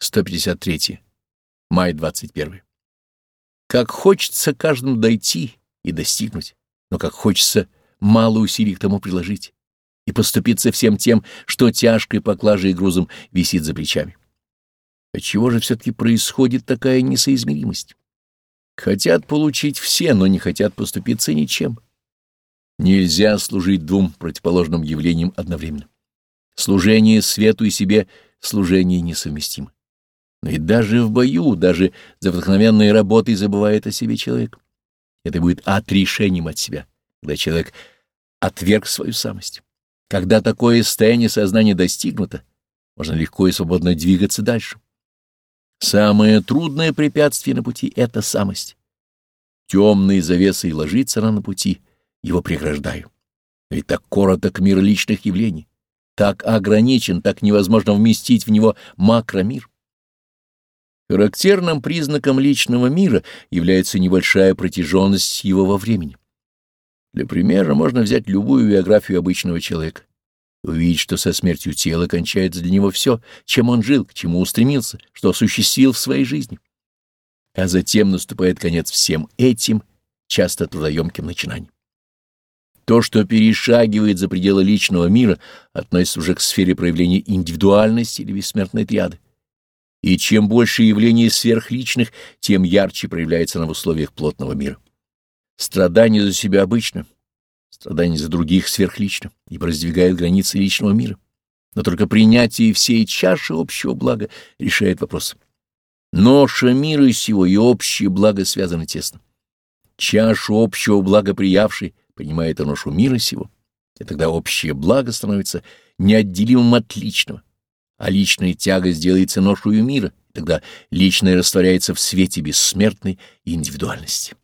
153. Май 21. Как хочется каждому дойти и достигнуть, но как хочется мало усилий к тому приложить и поступиться всем тем, что тяжкой поклажей и грузом висит за плечами. Отчего же все-таки происходит такая несоизмеримость? Хотят получить все, но не хотят поступиться ничем. Нельзя служить двум противоположным явлениям одновременно. Служение свету и себе — служение несовместимо. Но и даже в бою, даже за вдохновенной работой забывает о себе человек. Это будет отрешением от себя, когда человек отверг свою самость. Когда такое состояние сознания достигнуто, можно легко и свободно двигаться дальше. Самое трудное препятствие на пути — это самость. Темные завесы и ложится она на пути, его преграждаю. Ведь так короток мир личных явлений, так ограничен, так невозможно вместить в него макромир. Характерным признаком личного мира является небольшая протяженность его во времени. Для примера можно взять любую биографию обычного человека увидеть, что со смертью тела кончается для него все, чем он жил, к чему устремился, что осуществил в своей жизни. А затем наступает конец всем этим, часто трудоемким начинаниям. То, что перешагивает за пределы личного мира, относится уже к сфере проявления индивидуальности или бессмертной триады. И чем больше явлений сверхличных, тем ярче проявляется она в условиях плотного мира. Страдание за себя обычно — страдания за других сверхлично, ибо раздвигает границы личного мира. Но только принятие всей чаши общего блага решает вопрос. Ноша мира сего и общее благо связаны тесно. Чашу общего блага приявший принимает и ношу мира сего, и тогда общее благо становится неотделимым от личного, а личная тяга сделается ношую мира, тогда личное растворяется в свете бессмертной индивидуальности.